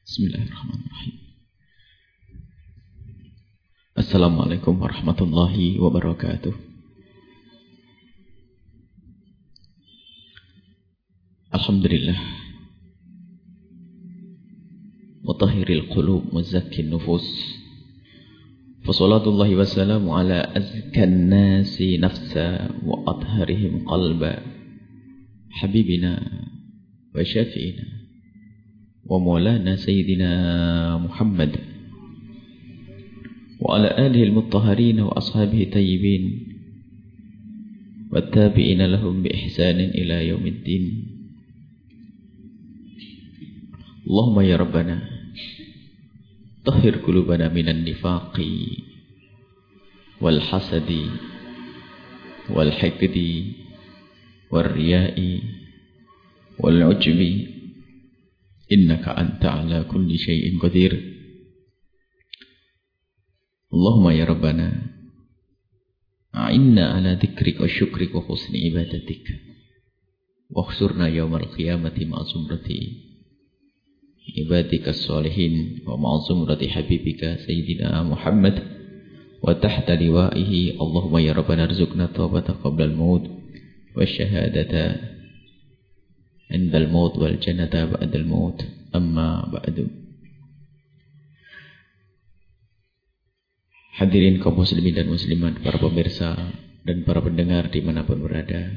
Bismillahirrahmanirrahim. Assalamualaikum warahmatullahi wabarakatuh. Alhamdulillah. Mutahhiril qulub muzakkin nufus. Fassalatullahi wassalamu ala azkan nasi nafsa wa atharihim qalba. Habibina wa syafi'ina. ومولانا سيدنا محمد وعلى آله المطهرين وأصحابه الطيبين والتابعين لهم بإحسان إلى يوم الدين. اللهم يا ربنا طهر قلوبنا من النفاق والحسد والحقد والرياء والعجب innaka anta ala kulli syai'in qadir Allahumma ya Rabbana a'inna ala dhikrik wa syukrik wa husni ibadatik wa khsurna yawmal qiyamati ma'zumrati ibadika salihin wa ma'zumrati habibika sayyidina Muhammad wa tahta liwa'ihi Allahumma ya Rabbana rizukna tawbata عند الموت والجنة بعد الموت أما بعد Hadirin kaum muslimin dan muslimat, para pemirsa dan para pendengar dimanapun berada.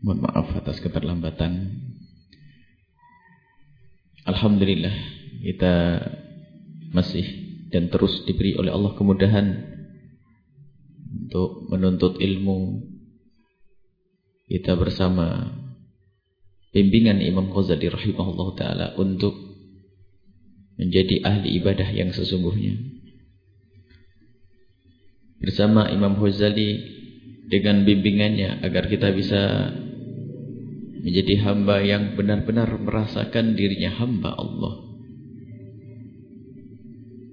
Mohon maaf atas keterlambatan. Alhamdulillah kita masih dan terus diberi oleh Allah kemudahan untuk menuntut ilmu kita bersama bimbingan Imam Ghazali rahimahullah taala untuk menjadi ahli ibadah yang sesungguhnya. Bersama Imam Ghazali dengan bimbingannya agar kita bisa menjadi hamba yang benar-benar merasakan dirinya hamba Allah.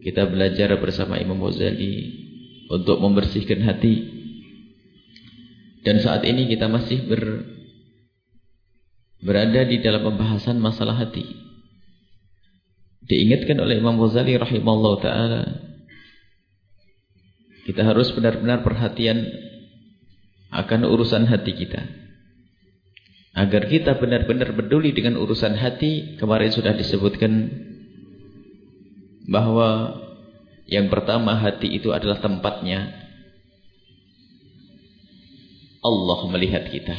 Kita belajar bersama Imam Ghazali untuk membersihkan hati dan saat ini kita masih ber, berada di dalam pembahasan masalah hati. Diingatkan oleh Imam Ghazali rahimahullah ta'ala. Kita harus benar-benar perhatian akan urusan hati kita. Agar kita benar-benar peduli dengan urusan hati. Kemarin sudah disebutkan bahwa yang pertama hati itu adalah tempatnya Allah melihat kita.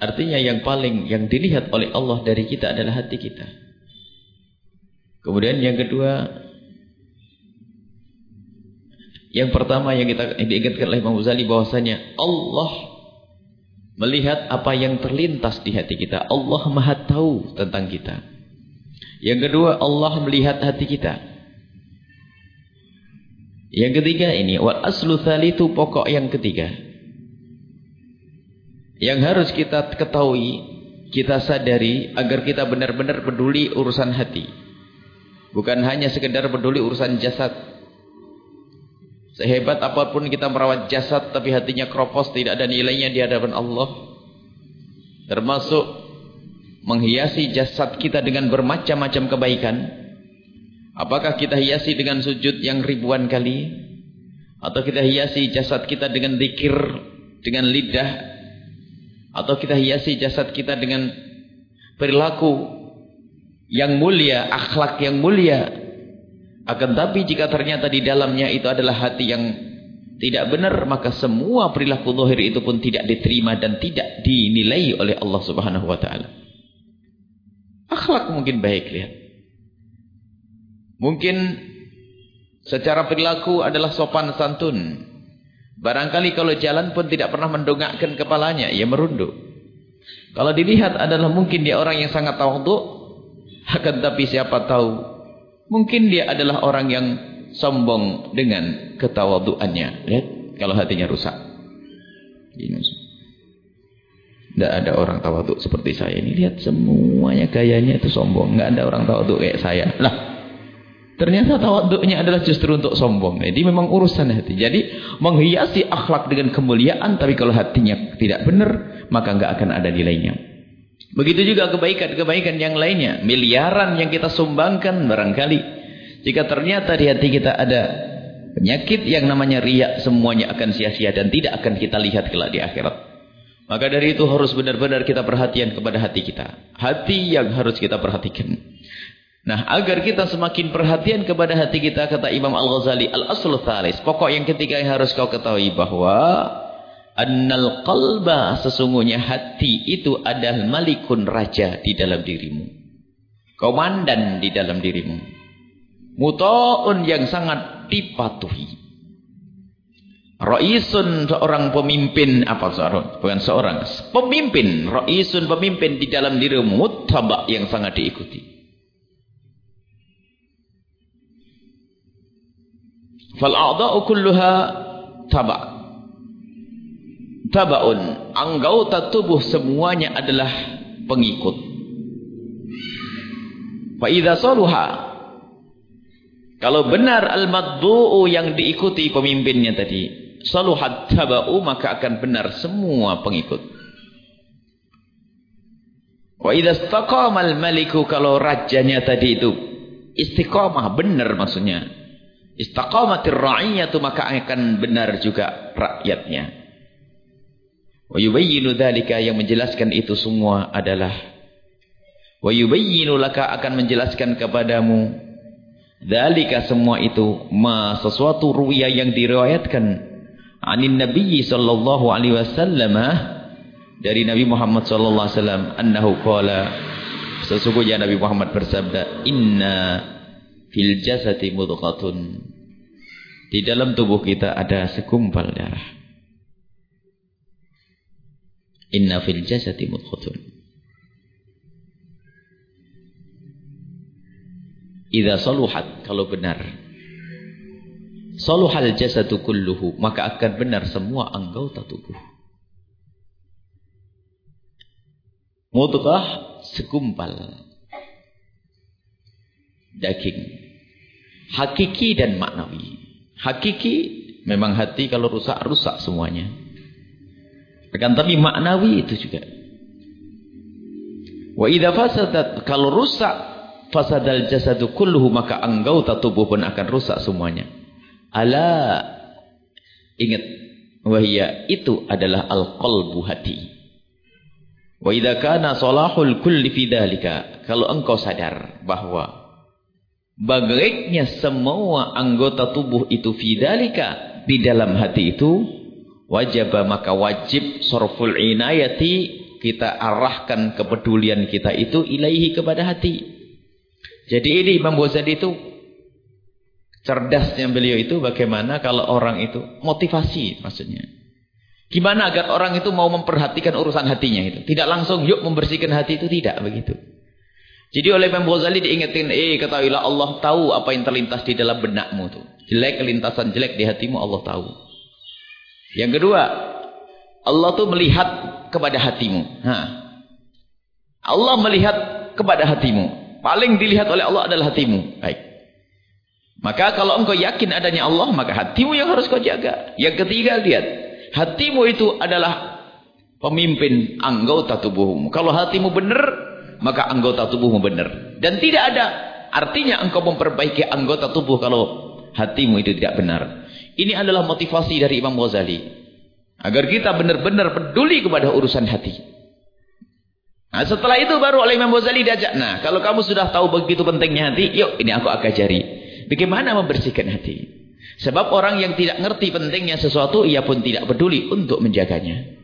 Artinya yang paling yang dilihat oleh Allah dari kita adalah hati kita. Kemudian yang kedua yang pertama yang kita diingatkan oleh Imam Ghazali bahwasanya Allah melihat apa yang terlintas di hati kita. Allah Maha tahu tentang kita. Yang kedua Allah melihat hati kita. Yang ketiga ini wal aslu itu pokok yang ketiga. Yang harus kita ketahui, kita sadari agar kita benar-benar peduli urusan hati. Bukan hanya sekedar peduli urusan jasad. Sehebat apa pun kita merawat jasad tapi hatinya kropos tidak ada nilainya di hadapan Allah. Termasuk menghiasi jasad kita dengan bermacam-macam kebaikan. Apakah kita hiasi dengan sujud yang ribuan kali? Atau kita hiasi jasad kita dengan zikir, dengan lidah atau kita hiasi jasad kita dengan perilaku yang mulia, akhlak yang mulia. Akan tapi jika ternyata di dalamnya itu adalah hati yang tidak benar, maka semua perilaku zahir itu pun tidak diterima dan tidak dinilai oleh Allah Subhanahu wa taala. Akhlak mungkin baik, lihat. Mungkin secara perilaku adalah sopan santun. Barangkali kalau jalan pun tidak pernah mendongakkan kepalanya, ia merunduk. Kalau dilihat adalah mungkin dia orang yang sangat tawadhu, akan tapi siapa tahu mungkin dia adalah orang yang sombong dengan ketawaduannya. Lihat kalau hatinya rusak. Tidak ada orang tawadhu seperti saya ini. Lihat semuanya gayanya itu sombong. Tidak ada orang tawadhu kayak saya. Lah, Ternyata tawaduknya adalah justru untuk sombong. Jadi memang urusan hati. Jadi menghiasi akhlak dengan kemuliaan. Tapi kalau hatinya tidak benar. Maka nggak akan ada nilainya. Begitu juga kebaikan-kebaikan yang lainnya. Miliaran yang kita sumbangkan barangkali. Jika ternyata di hati kita ada penyakit yang namanya riak, semuanya akan sia-sia dan tidak akan kita lihat kelak di akhirat. Maka dari itu harus benar-benar kita perhatian kepada hati kita. Hati yang harus kita perhatikan. Nah, agar kita semakin perhatian kepada hati kita, kata Imam Al-Ghazali, Al-Aslu Thalis. Pokok yang ketiga yang harus kau ketahui bahwa Annal qalba sesungguhnya hati itu adalah malikun raja di dalam dirimu. Komandan di dalam dirimu. Muta'un yang sangat dipatuhi. Ra'isun seorang pemimpin apa seorang bukan seorang pemimpin ra'isun pemimpin di dalam dirimu muttaba yang sangat diikuti. A'dha'u kulluha taba' tabaun. Anggota tubuh semuanya adalah pengikut. Fa idza saluha kalau benar al-maddu'u yang diikuti pemimpinnya tadi, saluhat taba'u maka akan benar semua pengikut. Wa idza istaqama al-maliku kalau rajanya tadi itu istiqamah benar maksudnya. Istaqamatir ra'iyatu maka akan benar juga rakyatnya. Wa yubayyinu dzalika yang menjelaskan itu semua adalah wa yubayyinu laka akan menjelaskan kepadamu dzalika semua itu ma sesuatu ruya yang diriwayatkan anin nabi sallallahu alaihi wasallam dari Nabi Muhammad sallallahu alaihi wasallam annahu qala sesungguhnya Nabi Muhammad bersabda inna fil jasati mudghatun di dalam tubuh kita ada segumpal darah. Inna fil jasati mudghatun idza saluhat kalau benar. Saluhal jasadu kulluhu maka akan benar semua anggota tubuh. Mudghah segumpal. Daging. Hakiki dan maknawi. Hakiki memang hati kalau rusak rusak semuanya. Akan tapi maknawi itu juga. Wa idza fasadat kalau rusak fasadal jasadu kulluhu maka anggota tubuh pun akan rusak semuanya. Ala ingat wahia itu adalah al-qalbu hati. Wa idza kana salahul kulli fi kalau engkau sadar bahwa Baiknya semua anggota tubuh itu fidalika di dalam hati itu wajib maka wajib sorful inayati kita arahkan kepedulian kita itu ilaihi kepada hati. Jadi ini Imam Ghazali itu cerdasnya beliau itu bagaimana kalau orang itu motivasi maksudnya. Gimana agar orang itu mau memperhatikan urusan hatinya itu. Tidak langsung yuk membersihkan hati itu tidak begitu. Jadi oleh Imam Ghazali diingatkan, eh ketahuilah Allah tahu apa yang terlintas di dalam benakmu tuh. Jelek lintasan jelek di hatimu Allah tahu. Yang kedua, Allah tuh melihat kepada hatimu. Ha. Allah melihat kepada hatimu. Paling dilihat oleh Allah adalah hatimu. Baik. Maka kalau engkau yakin adanya Allah, maka hatimu yang harus kau jaga. Yang ketiga, lihat. Hatimu itu adalah pemimpin anggota tubuhmu. Kalau hatimu benar, maka anggota tubuhmu benar. Dan tidak ada artinya engkau memperbaiki anggota tubuh kalau hatimu itu tidak benar. Ini adalah motivasi dari Imam Ghazali. Agar kita benar-benar peduli kepada urusan hati. Nah, setelah itu baru oleh Imam Ghazali diajak. Nah, kalau kamu sudah tahu begitu pentingnya hati, yuk ini aku akan cari. Bagaimana membersihkan hati? Sebab orang yang tidak ngerti pentingnya sesuatu, ia pun tidak peduli untuk menjaganya.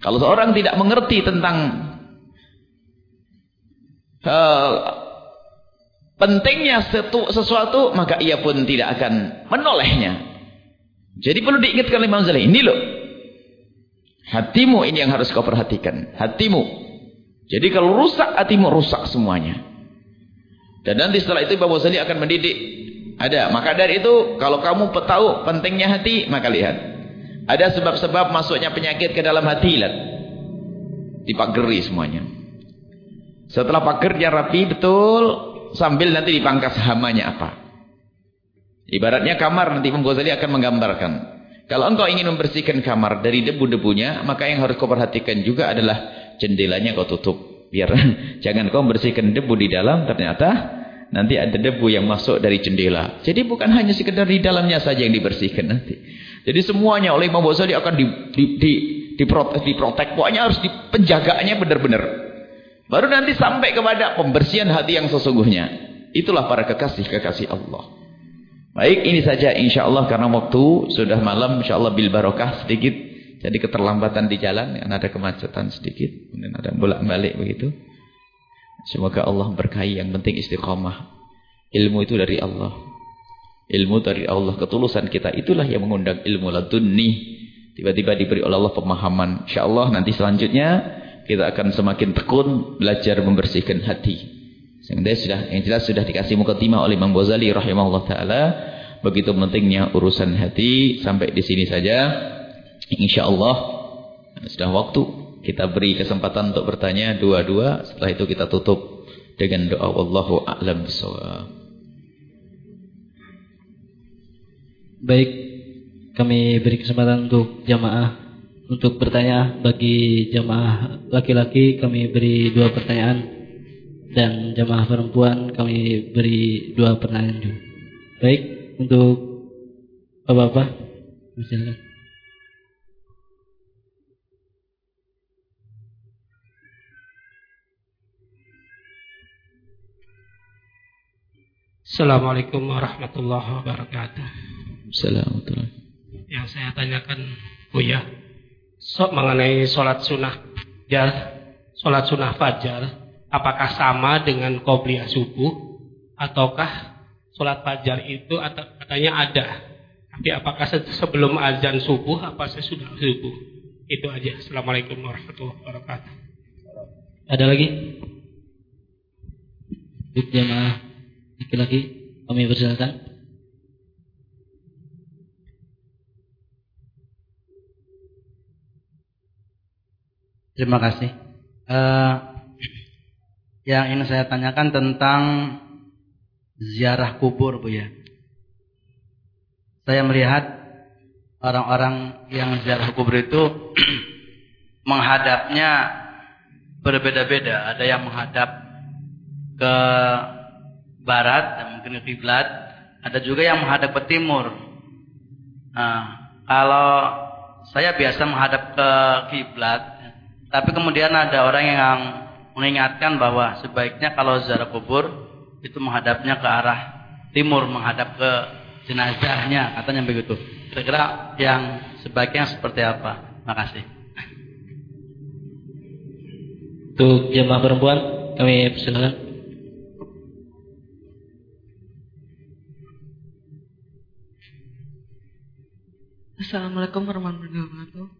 Kalau seorang tidak mengerti tentang uh, pentingnya sesuatu maka ia pun tidak akan menolehnya. Jadi perlu diingatkan Imam Ghazali, ini loh. Hatimu ini yang harus kau perhatikan, hatimu. Jadi kalau rusak hatimu rusak semuanya. Dan nanti setelah itu Imam Ghazali akan mendidik ada. Maka dari itu kalau kamu tahu pentingnya hati, maka lihat. Ada sebab-sebab masuknya penyakit ke dalam hati, lihat. Dipageri semuanya. Setelah pagernya rapi betul, sambil nanti dipangkas hamanya apa. Ibaratnya kamar nanti Imam Ghazali akan menggambarkan. Kalau engkau ingin membersihkan kamar dari debu-debunya, maka yang harus kau perhatikan juga adalah jendelanya kau tutup. Biar jangan kau bersihkan debu di dalam ternyata nanti ada debu yang masuk dari jendela. Jadi bukan hanya sekedar di dalamnya saja yang dibersihkan nanti. Jadi semuanya oleh Imam Ghazali akan di, di, di, diprotek, diprotek. Pokoknya harus dipenjagaannya benar-benar. Baru nanti sampai kepada pembersihan hati yang sesungguhnya. Itulah para kekasih-kekasih Allah. Baik, ini saja insya Allah karena waktu sudah malam, insya Allah bil barokah sedikit. Jadi keterlambatan di jalan, ada kemacetan sedikit, kemudian ada bolak-balik begitu. Semoga Allah berkahi yang penting istiqamah. Ilmu itu dari Allah. Ilmu dari Allah. Ketulusan kita itulah yang mengundang ilmu ladunni. Tiba-tiba diberi oleh Allah pemahaman. InsyaAllah nanti selanjutnya kita akan semakin tekun belajar membersihkan hati. Sehingga sudah, yang jelas sudah dikasih mukaddimah oleh Imam Ghazali rahimahullah ta'ala. Begitu pentingnya urusan hati. Sampai di sini saja. InsyaAllah sudah waktu. Kita beri kesempatan untuk bertanya dua-dua. Setelah itu kita tutup dengan doa Wallahu a'lam bishawab. Baik, kami beri kesempatan untuk jamaah untuk bertanya bagi jamaah laki-laki kami beri dua pertanyaan dan jamaah perempuan kami beri dua pertanyaan juga. Baik, untuk Bapak-bapak, silakan. Assalamualaikum warahmatullahi wabarakatuh. Assalamualaikum. Yang saya tanyakan, Buya, so, mengenai sholat sunnah fajar, sholat sunnah fajar, apakah sama dengan qobliyah subuh, ataukah sholat fajar itu atau katanya ada, tapi apakah sebelum azan subuh, apa sesudah subuh? Itu aja. Assalamualaikum warahmatullahi wabarakatuh. Ada lagi? Untuk jamaah Laki-laki, kami persilakan. Terima kasih. Uh, yang ingin saya tanyakan tentang ziarah kubur, Bu ya. Saya melihat orang-orang yang ziarah kubur itu menghadapnya berbeda-beda. Ada yang menghadap ke barat dan mungkin ke kiblat, ada juga yang menghadap ke timur. Nah, kalau saya biasa menghadap ke kiblat, tapi kemudian ada orang yang mengingatkan bahwa sebaiknya kalau ziarah kubur itu menghadapnya ke arah timur, menghadap ke jenazahnya, katanya begitu. Kira-kira yang sebaiknya seperti apa? Makasih. Untuk jemaah perempuan, kami persilakan. Assalamualaikum warahmatullahi wabarakatuh.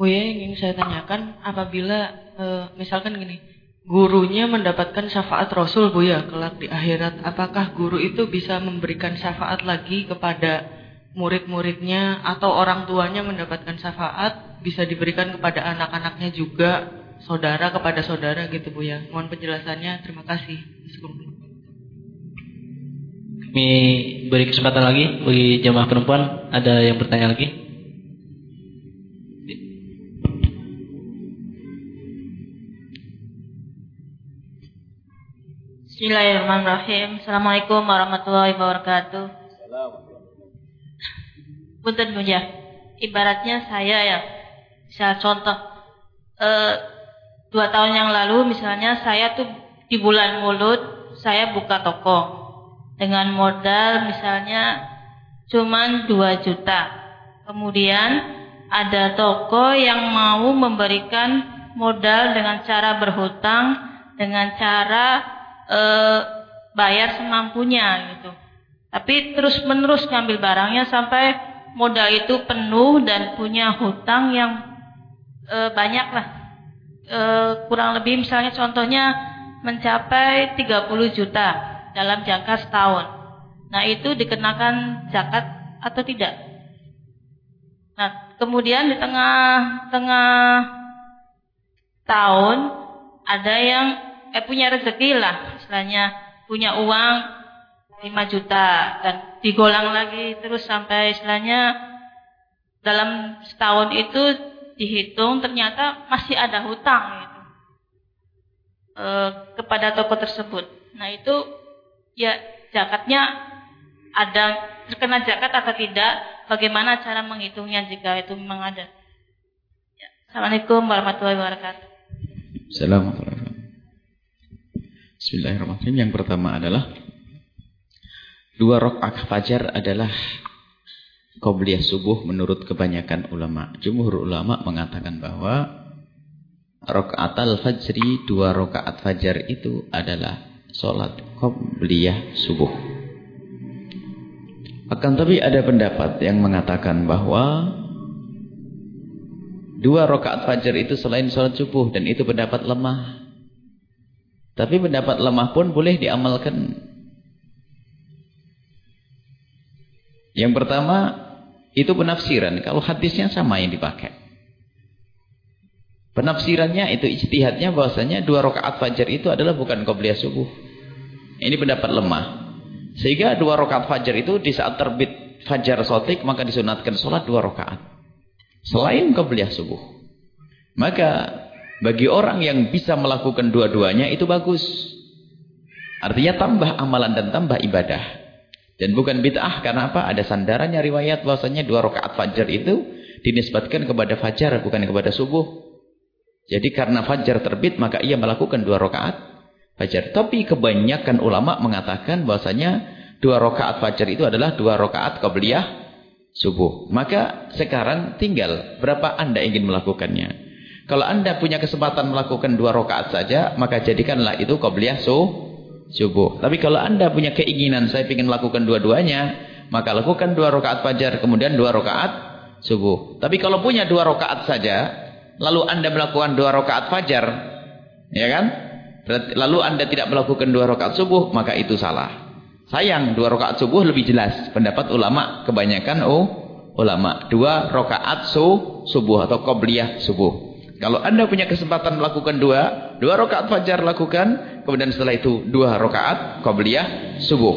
Buya yang ingin saya tanyakan, apabila e, misalkan gini, gurunya mendapatkan syafaat Rasul Buya kelak di akhirat, apakah guru itu bisa memberikan syafaat lagi kepada murid-muridnya atau orang tuanya mendapatkan syafaat bisa diberikan kepada anak-anaknya juga, saudara kepada saudara gitu Buya. Mohon penjelasannya. Terima kasih. Kami beri kesempatan lagi bagi jemaah perempuan. Ada yang bertanya lagi? Bismillahirrahmanirrahim. Assalamualaikum warahmatullahi wabarakatuh. Punten ya. Ibaratnya saya ya, saya contoh. Eh, dua tahun yang lalu misalnya saya tuh di bulan mulut saya buka toko dengan modal misalnya cuma 2 juta. Kemudian ada toko yang mau memberikan modal dengan cara berhutang, dengan cara e, bayar semampunya gitu. Tapi terus menerus ngambil barangnya sampai modal itu penuh dan punya hutang yang e, banyak lah. E, kurang lebih misalnya contohnya mencapai 30 juta dalam jangka setahun. Nah, itu dikenakan zakat atau tidak? Nah, kemudian di tengah-tengah tahun ada yang eh punya rezeki lah, istilahnya punya uang 5 juta dan digolang lagi terus sampai istilahnya dalam setahun itu dihitung ternyata masih ada hutang gitu, e, kepada toko tersebut. Nah itu ya zakatnya ada terkena zakat atau tidak? Bagaimana cara menghitungnya jika itu memang ada? Ya. Assalamualaikum warahmatullahi wabarakatuh. Assalamualaikum. Bismillahirrahmanirrahim. Yang pertama adalah dua rakaat fajar adalah Qobliyah subuh menurut kebanyakan ulama. Jumhur ulama mengatakan bahwa rakaat al-fajri, dua rakaat fajar itu adalah sholat Qobliyah subuh. Akan tapi ada pendapat yang mengatakan bahwa dua rakaat fajar itu selain sholat subuh dan itu pendapat lemah. Tapi pendapat lemah pun boleh diamalkan. Yang pertama itu penafsiran. Kalau hadisnya sama yang dipakai. Penafsirannya itu ijtihadnya bahwasanya dua rakaat fajar itu adalah bukan qobliyah subuh. Ini pendapat lemah. Sehingga dua rakaat fajar itu di saat terbit fajar sotik maka disunatkan sholat dua rakaat. Selain qobliyah subuh. Maka bagi orang yang bisa melakukan dua-duanya itu bagus. Artinya tambah amalan dan tambah ibadah. Dan bukan bid'ah karena apa? Ada sandarannya riwayat bahwasanya dua rakaat fajar itu dinisbatkan kepada fajar bukan kepada subuh. Jadi karena fajar terbit maka ia melakukan dua rakaat fajar. Tapi kebanyakan ulama mengatakan bahwasanya dua rakaat fajar itu adalah dua rakaat qabliyah subuh. Maka sekarang tinggal berapa Anda ingin melakukannya. Kalau Anda punya kesempatan melakukan dua rakaat saja, maka jadikanlah itu qabliyah subuh subuh. Tapi kalau anda punya keinginan saya ingin melakukan dua-duanya, maka lakukan dua rakaat fajar, kemudian dua rakaat subuh. Tapi kalau punya dua rakaat saja, lalu anda melakukan dua rakaat fajar, ya kan? Lalu anda tidak melakukan dua rakaat subuh, maka itu salah. Sayang, dua rakaat subuh lebih jelas. Pendapat ulama kebanyakan oh, ulama. Dua rakaat su, subuh atau qobliyah subuh. Kalau anda punya kesempatan melakukan dua, dua rakaat fajar lakukan, kemudian setelah itu dua rakaat qabliyah subuh.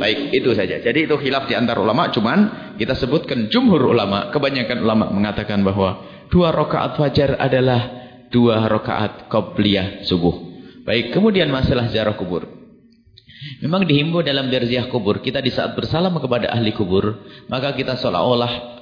Baik, itu saja. Jadi itu khilaf di antar ulama, cuman kita sebutkan jumhur ulama, kebanyakan ulama mengatakan bahwa dua rakaat fajar adalah dua rakaat qabliyah subuh. Baik, kemudian masalah ziarah kubur. Memang dihimbau dalam berziarah kubur, kita di saat bersalam kepada ahli kubur, maka kita seolah-olah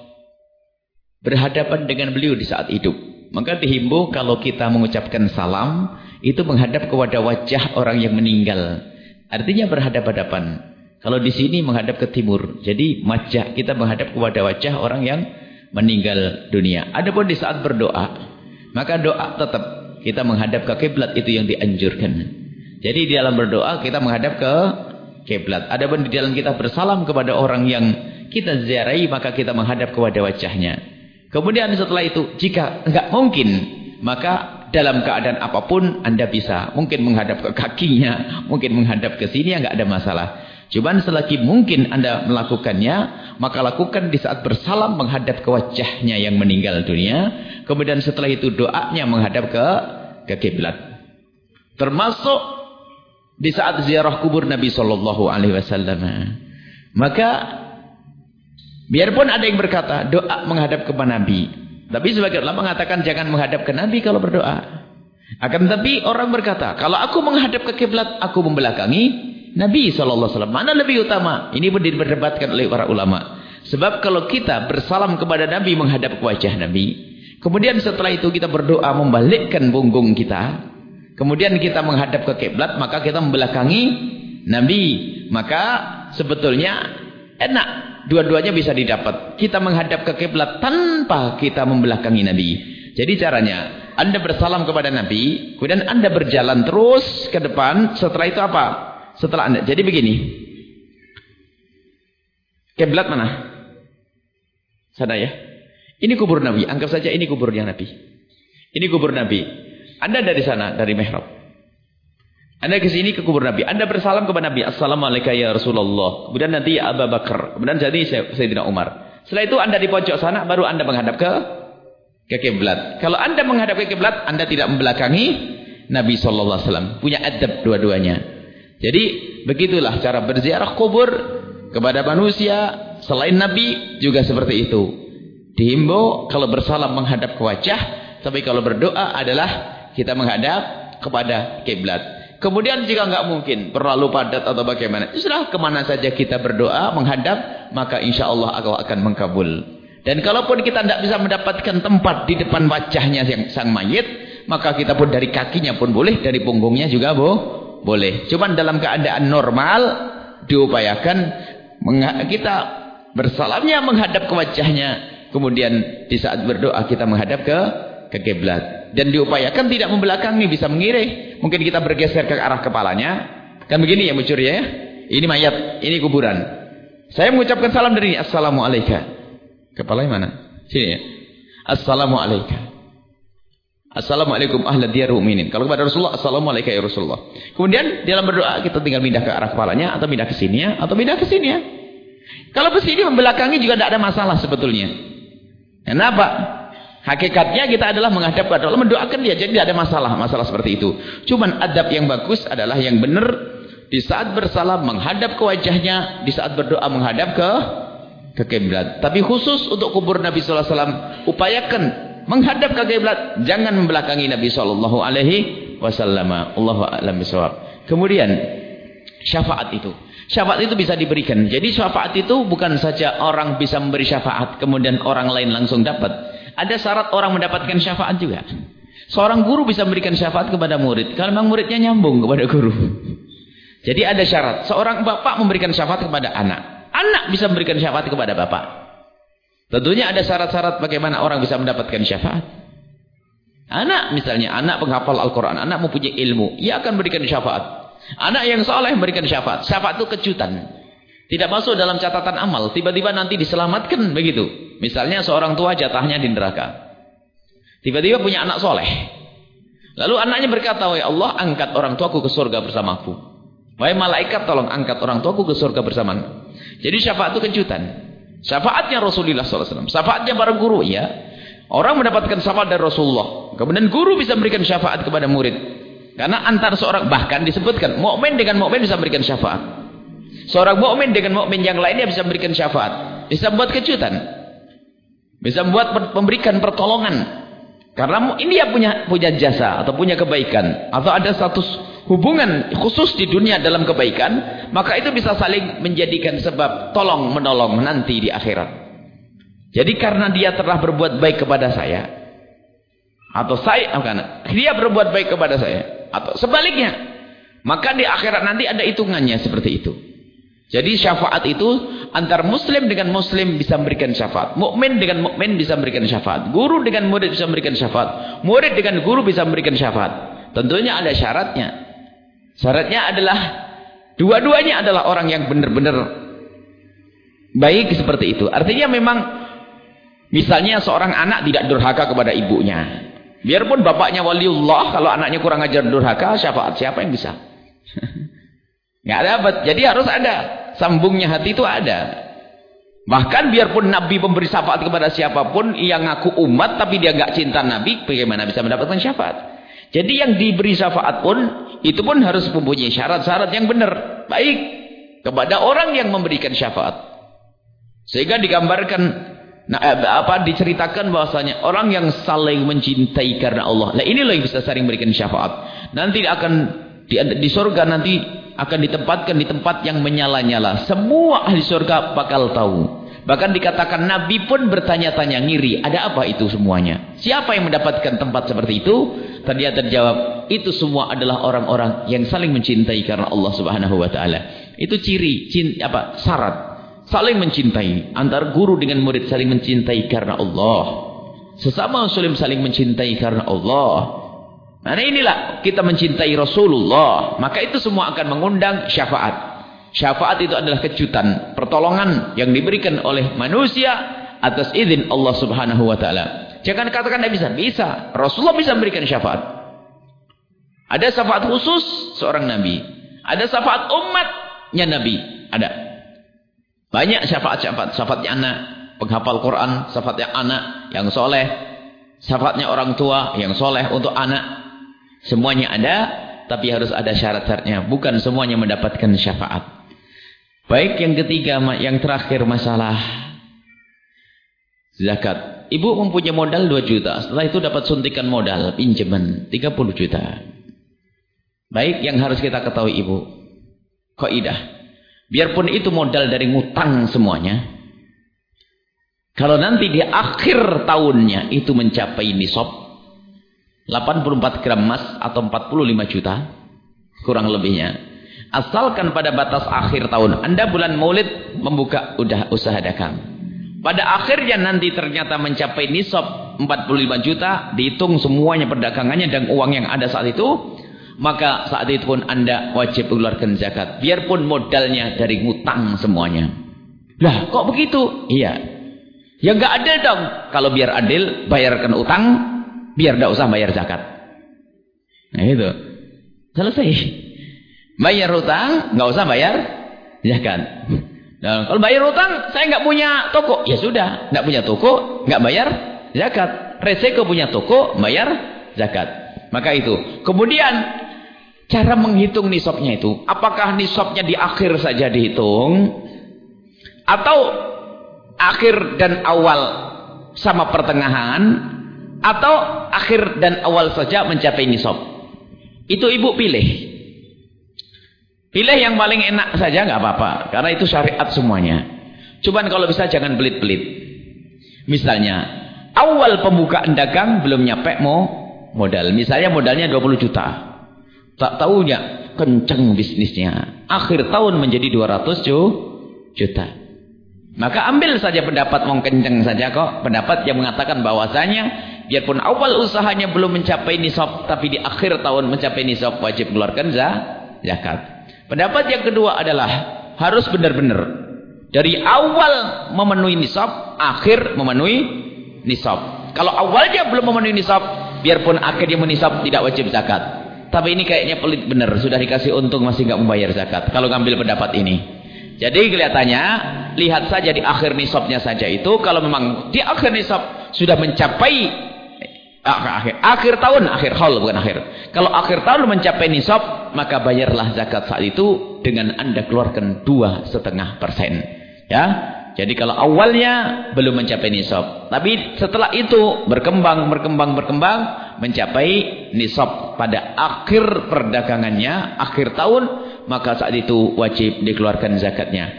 berhadapan dengan beliau di saat hidup. Maka dihimbau kalau kita mengucapkan salam, itu menghadap kepada wajah orang yang meninggal. Artinya berhadap-hadapan. Kalau di sini menghadap ke timur. Jadi wajah kita menghadap kepada wajah orang yang meninggal dunia. Adapun di saat berdoa, maka doa tetap kita menghadap ke kiblat itu yang dianjurkan. Jadi di dalam berdoa kita menghadap ke kiblat. Adapun di dalam kita bersalam kepada orang yang kita ziarahi maka kita menghadap kepada wajahnya. Kemudian setelah itu, jika enggak mungkin, maka dalam keadaan apa pun Anda bisa. Mungkin menghadap ke kakinya, mungkin menghadap ke sini, enggak ada masalah. Cuman selagi mungkin Anda melakukannya, maka lakukan di saat bersalam menghadap ke wajahnya yang meninggal dunia. Kemudian setelah itu doanya menghadap ke ke kiblat. Termasuk di saat ziarah kubur Nabi Shallallahu Alaihi Wasallam. Maka Biarpun ada yang berkata doa menghadap ke Nabi. Tapi sebagian ulama mengatakan jangan menghadap ke Nabi kalau berdoa. Akan tetapi orang berkata, kalau aku menghadap ke kiblat, aku membelakangi Nabi SAW. Mana lebih utama? Ini pun diperdebatkan oleh para ulama. Sebab kalau kita bersalam kepada Nabi menghadap ke wajah Nabi. Kemudian setelah itu kita berdoa membalikkan punggung kita. Kemudian kita menghadap ke kiblat, maka kita membelakangi Nabi. Maka sebetulnya enak dua-duanya bisa didapat. Kita menghadap ke kiblat tanpa kita membelakangi Nabi. Jadi caranya, Anda bersalam kepada Nabi, kemudian Anda berjalan terus ke depan, setelah itu apa? Setelah Anda. Jadi begini. Kiblat mana? Sana ya. Ini kubur Nabi. Anggap saja ini kuburnya Nabi. Ini kubur Nabi. Anda dari sana, dari mihrab. Anda ke sini ke kubur Nabi. Anda bersalam kepada Nabi. Assalamualaikum ya Rasulullah. Kemudian nanti ya Abu Bakar. Kemudian jadi Sayyidina Umar. Setelah itu Anda di pojok sana baru Anda menghadap ke ke kiblat. Kalau Anda menghadap ke kiblat, Anda tidak membelakangi Nabi sallallahu alaihi wasallam. Punya adab dua-duanya. Jadi begitulah cara berziarah kubur kepada manusia selain Nabi juga seperti itu. Dihimbau kalau bersalam menghadap ke wajah, tapi kalau berdoa adalah kita menghadap kepada kiblat. Kemudian jika enggak mungkin terlalu padat atau bagaimana, sudah ke mana saja kita berdoa menghadap, maka insya Allah Allah akan mengkabul. Dan kalaupun kita tidak bisa mendapatkan tempat di depan wajahnya yang sang mayit, maka kita pun dari kakinya pun boleh, dari punggungnya juga boh, boleh. Cuman dalam keadaan normal diupayakan kita bersalamnya menghadap ke wajahnya, kemudian di saat berdoa kita menghadap ke ke dan diupayakan tidak membelakangi bisa mengiring mungkin kita bergeser ke arah kepalanya kan begini ya mencuri ya ini mayat ini kuburan saya mengucapkan salam dari ini assalamualaikum kepalanya mana sini ya assalamualaikum Assalamualaikum ahla diyar mu'minin. Kalau kepada Rasulullah, Assalamualaikum ya Rasulullah. Kemudian dalam berdoa kita tinggal pindah ke arah kepalanya atau pindah ke sini ya atau pindah ke sini ya. Kalau ke sini membelakangi juga tidak ada masalah sebetulnya. Kenapa? Hakikatnya kita adalah menghadap kepada Allah, mendoakan dia. Jadi tidak ada masalah, masalah seperti itu. Cuman adab yang bagus adalah yang benar di saat bersalam menghadap ke wajahnya, di saat berdoa menghadap ke ke kiblat. Tapi khusus untuk kubur Nabi wasallam, upayakan menghadap ke kiblat, jangan membelakangi Nabi wasallam. Allahu a'lam. Kemudian syafaat itu. Syafaat itu bisa diberikan. Jadi syafaat itu bukan saja orang bisa memberi syafaat kemudian orang lain langsung dapat. Ada syarat orang mendapatkan syafaat juga. Seorang guru bisa memberikan syafaat kepada murid. Kalau memang muridnya nyambung kepada guru. Jadi ada syarat. Seorang bapak memberikan syafaat kepada anak. Anak bisa memberikan syafaat kepada bapak. Tentunya ada syarat-syarat bagaimana orang bisa mendapatkan syafaat. Anak misalnya, anak penghafal Al-Quran. Anak mempunyai ilmu. Ia akan memberikan syafaat. Anak yang soleh memberikan syafaat. Syafaat itu kejutan. Tidak masuk dalam catatan amal. Tiba-tiba nanti diselamatkan begitu. Misalnya seorang tua jatahnya di neraka. Tiba-tiba punya anak soleh. Lalu anaknya berkata, Wahai Allah, angkat orang tuaku ke surga bersamaku. Wahai malaikat, tolong angkat orang tuaku ke surga bersamaku. Jadi syafaat itu kejutan. Syafaatnya Rasulullah SAW. Syafaatnya para guru, ya. Orang mendapatkan syafaat dari Rasulullah. Kemudian guru bisa memberikan syafaat kepada murid. Karena antar seorang, bahkan disebutkan, mukmin dengan mukmin bisa memberikan syafaat. Seorang mukmin dengan mukmin yang lainnya bisa memberikan syafaat. Bisa membuat kejutan. Bisa membuat memberikan pertolongan. Karena ini dia punya punya jasa atau punya kebaikan atau ada status hubungan khusus di dunia dalam kebaikan, maka itu bisa saling menjadikan sebab tolong menolong nanti di akhirat. Jadi karena dia telah berbuat baik kepada saya atau saya bukan, dia berbuat baik kepada saya atau sebaliknya, maka di akhirat nanti ada hitungannya seperti itu. Jadi syafaat itu antar muslim dengan muslim bisa memberikan syafaat. Mukmin dengan mukmin bisa memberikan syafaat. Guru dengan murid bisa memberikan syafaat. Murid dengan guru bisa memberikan syafaat. Tentunya ada syaratnya. Syaratnya adalah dua-duanya adalah orang yang benar-benar baik seperti itu. Artinya memang misalnya seorang anak tidak durhaka kepada ibunya. Biarpun bapaknya waliullah kalau anaknya kurang ajar durhaka, syafaat siapa yang bisa? Nggak dapat. Jadi harus ada. Sambungnya hati itu ada. Bahkan biarpun Nabi memberi syafaat kepada siapa pun yang ngaku umat tapi dia nggak cinta Nabi, bagaimana bisa mendapatkan syafaat? Jadi yang diberi syafaat pun itu pun harus mempunyai syarat-syarat yang benar, baik kepada orang yang memberikan syafaat. Sehingga digambarkan nah, eh, apa diceritakan bahwasanya orang yang saling mencintai karena Allah. Nah, inilah yang bisa saling memberikan syafaat. Nanti akan di, di surga nanti akan ditempatkan di tempat yang menyala-nyala. Semua ahli surga bakal tahu. Bahkan dikatakan Nabi pun bertanya-tanya ngiri. Ada apa itu semuanya? Siapa yang mendapatkan tempat seperti itu? Ternyata terjawab, itu semua adalah orang-orang yang saling mencintai karena Allah Subhanahu wa taala. Itu ciri, cint, apa? syarat. Saling mencintai. Antara guru dengan murid saling mencintai karena Allah. Sesama muslim saling mencintai karena Allah. Nah inilah kita mencintai Rasulullah. Maka itu semua akan mengundang syafaat. Syafaat itu adalah kejutan. Pertolongan yang diberikan oleh manusia atas izin Allah subhanahu wa ta'ala. Jangan katakan tidak bisa. Bisa. Rasulullah bisa memberikan syafaat. Ada syafaat khusus seorang Nabi. Ada syafaat umatnya Nabi. Ada. Banyak syafaat-syafaat. Syafaatnya anak. Penghafal Quran. Syafaatnya anak yang soleh. Syafaatnya orang tua yang soleh untuk anak. Semuanya ada, tapi harus ada syarat-syaratnya. Bukan semuanya mendapatkan syafaat. Baik yang ketiga, yang terakhir masalah zakat. Ibu mempunyai modal 2 juta. Setelah itu dapat suntikan modal, pinjaman 30 juta. Baik yang harus kita ketahui ibu. Kaidah. Biarpun itu modal dari ngutang semuanya. Kalau nanti di akhir tahunnya itu mencapai nisab 84 gram emas atau 45 juta kurang lebihnya. Asalkan pada batas akhir tahun Anda bulan Maulid membuka udah usaha dagang. Pada akhirnya nanti ternyata mencapai nisab 45 juta, dihitung semuanya perdagangannya dan uang yang ada saat itu, maka saat itu pun Anda wajib mengeluarkan zakat. Biarpun modalnya dari ngutang semuanya. Lah, kok begitu? Iya. Ya nggak adil dong. Kalau biar adil, bayarkan utang, biar tidak usah bayar zakat. Nah itu. Selesai. Bayar utang, nggak usah bayar zakat. Nah, kalau bayar utang, saya nggak punya toko. Ya sudah, nggak punya toko, nggak bayar zakat. Resiko punya toko, bayar zakat. Maka itu. Kemudian, cara menghitung nisabnya itu. Apakah nisabnya di akhir saja dihitung? Atau akhir dan awal sama pertengahan? Atau akhir dan awal saja mencapai nisab? Itu ibu pilih. Pilih yang paling enak saja nggak apa-apa, karena itu syariat semuanya. Cuman kalau bisa jangan pelit-pelit. Misalnya, awal pembukaan dagang belum nyampe mau modal. Misalnya modalnya 20 juta. Tak tahunya kenceng bisnisnya. Akhir tahun menjadi 200 juta. Maka ambil saja pendapat mau kenceng saja kok. Pendapat yang mengatakan bahwasanya biarpun awal usahanya belum mencapai nisab tapi di akhir tahun mencapai nisab wajib keluarkan zakat. Pendapat yang kedua adalah harus benar-benar dari awal memenuhi nisab, akhir memenuhi nisab. Kalau awalnya belum memenuhi nisab, biarpun akhirnya menisab tidak wajib zakat. Tapi ini kayaknya pelit benar, sudah dikasih untung masih nggak membayar zakat. Kalau ngambil pendapat ini. Jadi kelihatannya lihat saja di akhir nisabnya saja itu kalau memang di akhir nisab sudah mencapai akhir akhir. Tahun akhir haul bukan akhir. Kalau akhir tahun mencapai nisab maka bayarlah zakat saat itu dengan anda keluarkan dua setengah persen. Ya? Jadi kalau awalnya belum mencapai nisab tapi setelah itu berkembang berkembang berkembang mencapai nisab pada akhir perdagangannya akhir tahun maka saat itu wajib dikeluarkan zakatnya.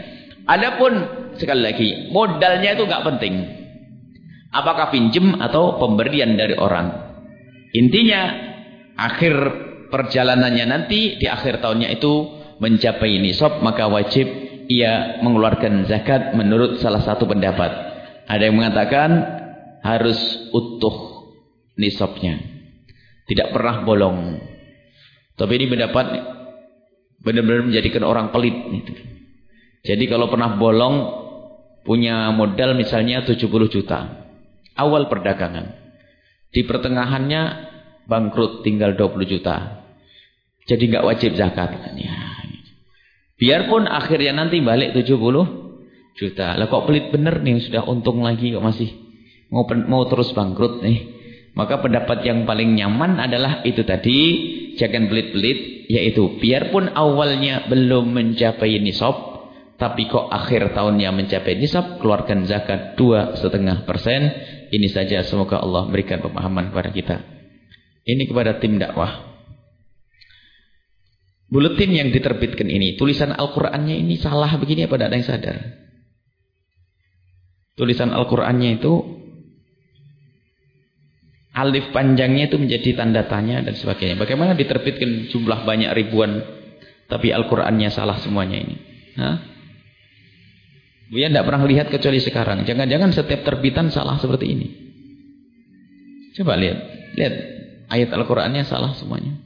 Adapun sekali lagi modalnya itu nggak penting Apakah pinjem atau pemberian dari orang. Intinya, akhir perjalanannya nanti, di akhir tahunnya itu, mencapai nisab, maka wajib ia mengeluarkan zakat menurut salah satu pendapat. Ada yang mengatakan, harus utuh nisabnya. Tidak pernah bolong. Tapi ini pendapat benar-benar menjadikan orang pelit. Jadi kalau pernah bolong, punya modal misalnya 70 juta awal perdagangan. Di pertengahannya bangkrut tinggal 20 juta. Jadi nggak wajib zakat. Ya. Biarpun akhirnya nanti balik 70 juta. Lah kok pelit bener nih sudah untung lagi kok masih mau mau terus bangkrut nih. Maka pendapat yang paling nyaman adalah itu tadi, jangan pelit-pelit, yaitu biarpun awalnya belum mencapai nisab, tapi kok akhir tahunnya mencapai nisab, keluarkan zakat dua setengah persen. Ini saja semoga Allah berikan pemahaman kepada kita. Ini kepada tim dakwah. Buletin yang diterbitkan ini, tulisan Al-Qur'annya ini salah begini apa ada yang sadar? Tulisan Al-Qur'annya itu alif panjangnya itu menjadi tanda tanya dan sebagainya. Bagaimana diterbitkan jumlah banyak ribuan tapi Al-Qur'annya salah semuanya ini? Hah? Buya tidak pernah lihat kecuali sekarang. Jangan-jangan setiap terbitan salah seperti ini. Coba lihat. Lihat. Ayat Al-Qurannya salah semuanya.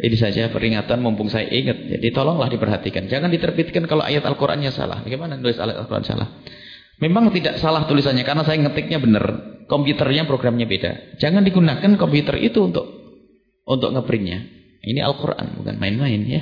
Ini saja peringatan mumpung saya ingat. Jadi tolonglah diperhatikan. Jangan diterbitkan kalau ayat Al-Qurannya salah. Bagaimana nulis ayat Al-Quran salah? Memang tidak salah tulisannya. Karena saya ngetiknya benar. Komputernya programnya beda. Jangan digunakan komputer itu untuk untuk ngeprintnya. Ini Al-Quran. Bukan main-main ya.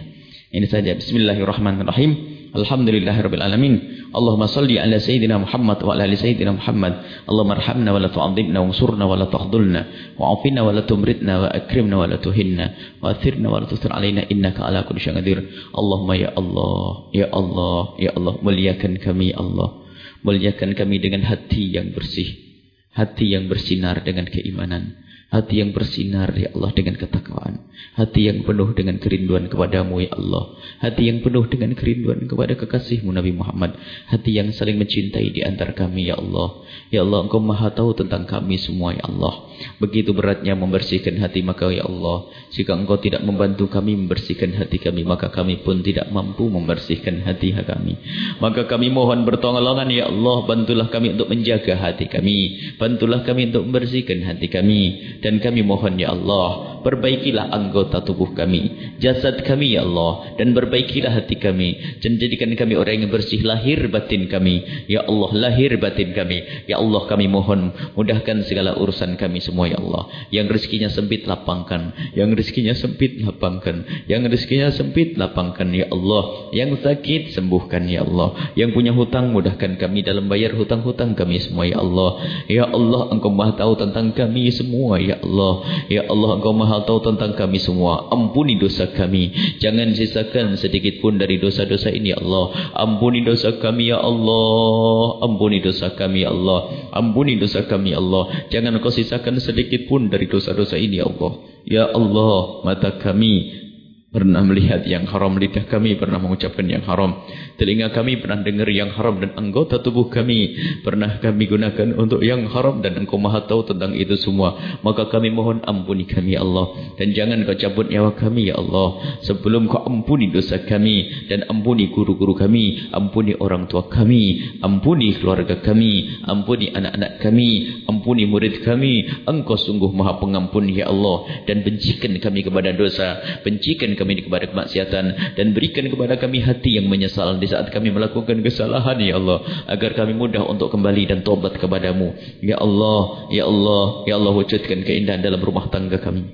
Ini saja. Bismillahirrahmanirrahim. Alhamdulillahirabbil alamin. Allahumma salli ala sayyidina Muhammad wa ala ali sayyidina Muhammad. Allahumma arhamna wa la tu'adzibna wansurna wa la takhdhulna wa afina wa la tumritna wa akrimna wa la tuhinna wa athirna wa la tusir alaina innaka ala kulli syai'in qadir. Allahumma ya Allah, ya Allah, ya Allah muliakan kami Allah. Muliakan kami dengan hati yang bersih. Hati yang bersinar dengan keimanan. Hati yang bersinar ya Allah dengan ketakwaan. Hati yang penuh dengan kerinduan kepadamu ya Allah. Hati yang penuh dengan kerinduan kepada kekasihmu Nabi Muhammad. Hati yang saling mencintai di antara kami ya Allah. Ya Allah engkau maha tahu tentang kami semua ya Allah. Begitu beratnya membersihkan hati maka ya Allah. Jika engkau tidak membantu kami membersihkan hati kami. Maka kami pun tidak mampu membersihkan hati kami. Maka kami mohon bertolongan ya Allah. Bantulah kami untuk menjaga hati kami. Bantulah kami untuk membersihkan hati kami. Dan kami mohon ya Allah, perbaikilah anggota tubuh kami, jasad kami ya Allah, dan perbaikilah hati kami, dan jadikan kami orang yang bersih lahir batin kami. Ya Allah, lahir batin kami. Ya Allah, kami mohon mudahkan segala urusan kami semua ya Allah. Yang rezekinya sempit lapangkan, yang rezekinya sempit lapangkan, yang rezekinya sempit lapangkan ya Allah. Yang sakit sembuhkan ya Allah. Yang punya hutang mudahkan kami dalam bayar hutang-hutang kami semua ya Allah. Ya Allah, Engkau Maha tahu tentang kami semua ya Allah, Ya Allah Engkau maha tahu tentang kami semua. Ampuni dosa kami. Jangan sisakan sedikit pun dari dosa-dosa ini Ya Allah. Ampuni dosa kami Ya Allah. Ampuni dosa kami Ya Allah. Ampuni dosa kami Ya Allah. Jangan Engkau sisakan sedikit pun dari dosa-dosa ini Ya Allah. Ya Allah, mata kami pernah melihat yang haram, lidah kami pernah mengucapkan yang haram, telinga kami pernah dengar yang haram dan anggota tubuh kami. Pernah kami gunakan untuk yang haram dan engkau maha tahu tentang itu semua. Maka kami mohon ampuni kami ya Allah. Dan jangan kau cabut nyawa kami ya Allah. Sebelum kau ampuni dosa kami dan ampuni guru-guru kami, ampuni orang tua kami, ampuni keluarga kami, ampuni anak-anak kami, ampuni murid kami. Engkau sungguh maha pengampun ya Allah. Dan bencikan kami kepada dosa, bencikan kami kepada kemaksiatan dan berikan kepada kami hati yang menyesal di saat kami melakukan kesalahan ya Allah agar kami mudah untuk kembali dan tobat kepadamu. Ya Allah ya Allah ya Allah wujudkan keindahan dalam rumah tangga kami.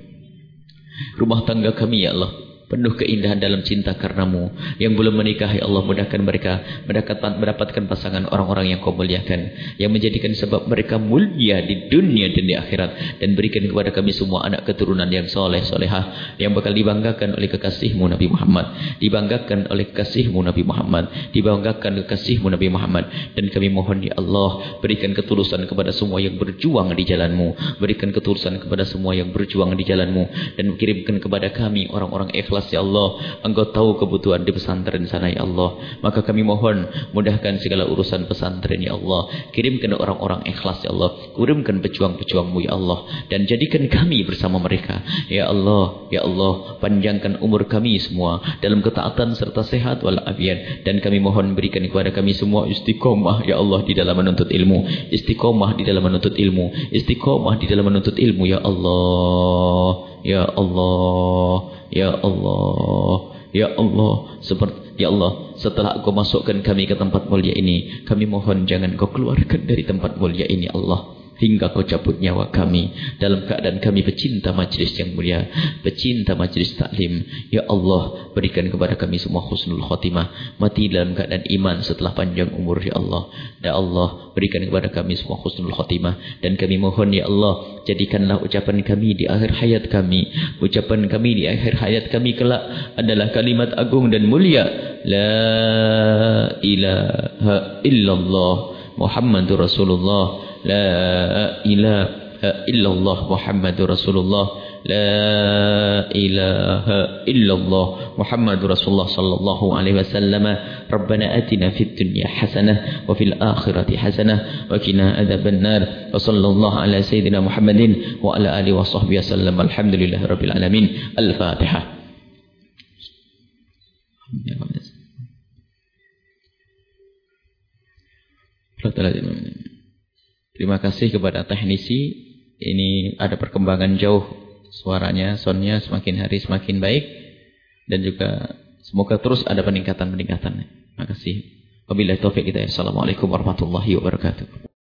Rumah tangga kami ya Allah penuh keindahan dalam cinta karenamu yang belum menikah ya Allah mudahkan mereka mendapatkan mendapatkan pasangan orang-orang yang kau muliakan yang menjadikan sebab mereka mulia di dunia dan di akhirat dan berikan kepada kami semua anak keturunan yang soleh solehah yang bakal dibanggakan oleh kekasihmu Nabi Muhammad dibanggakan oleh kekasihmu Nabi Muhammad dibanggakan kekasihmu Nabi Muhammad dan kami mohon ya Allah berikan ketulusan kepada semua yang berjuang di jalanmu berikan ketulusan kepada semua yang berjuang di jalanmu dan kirimkan kepada kami orang-orang ikhlas ikhlas ya Allah. Engkau tahu kebutuhan di pesantren sana ya Allah. Maka kami mohon mudahkan segala urusan pesantren ya Allah. Kirimkan orang-orang ikhlas ya Allah. Kirimkan pejuang-pejuangmu ya Allah. Dan jadikan kami bersama mereka. Ya Allah, ya Allah, panjangkan umur kami semua dalam ketaatan serta sehat walafiat dan kami mohon berikan kepada kami semua istiqomah ya Allah di dalam menuntut ilmu. Istiqomah di dalam menuntut ilmu. Istiqomah di dalam menuntut ilmu ya Allah. Ya Allah. Ya Allah, Ya Allah, seperti Ya Allah, setelah Engkau masukkan kami ke tempat mulia ini, kami mohon jangan Kau keluarkan dari tempat mulia ini, Allah hingga kau cabut nyawa kami. Dalam keadaan kami pecinta majlis yang mulia. Pecinta majlis taklim. Ya Allah berikan kepada kami semua husnul khotimah. Mati dalam keadaan iman setelah panjang umur ya Allah. Ya Allah berikan kepada kami semua husnul khotimah. Dan kami mohon ya Allah jadikanlah ucapan kami di akhir hayat kami. Ucapan kami di akhir hayat kami kelak adalah kalimat agung dan mulia. La ilaha illallah Muhammadur Rasulullah لا إله إلا الله محمد رسول الله. لا إله إلا الله محمد رسول الله صلى الله عليه وسلم. ربنا أتنا في الدنيا حسنة وفي الآخرة حسنة وكنا عذاب النار. وصلى الله على سيدنا محمد وعلى آله وصحبه وسلم. الحمد لله رب العالمين. الفاتحة. Terima kasih kepada teknisi. Ini ada perkembangan jauh suaranya, soundnya semakin hari semakin baik. Dan juga semoga terus ada peningkatan-peningkatan. Terima kasih. Wabillahi. Assalamualaikum warahmatullahi wabarakatuh.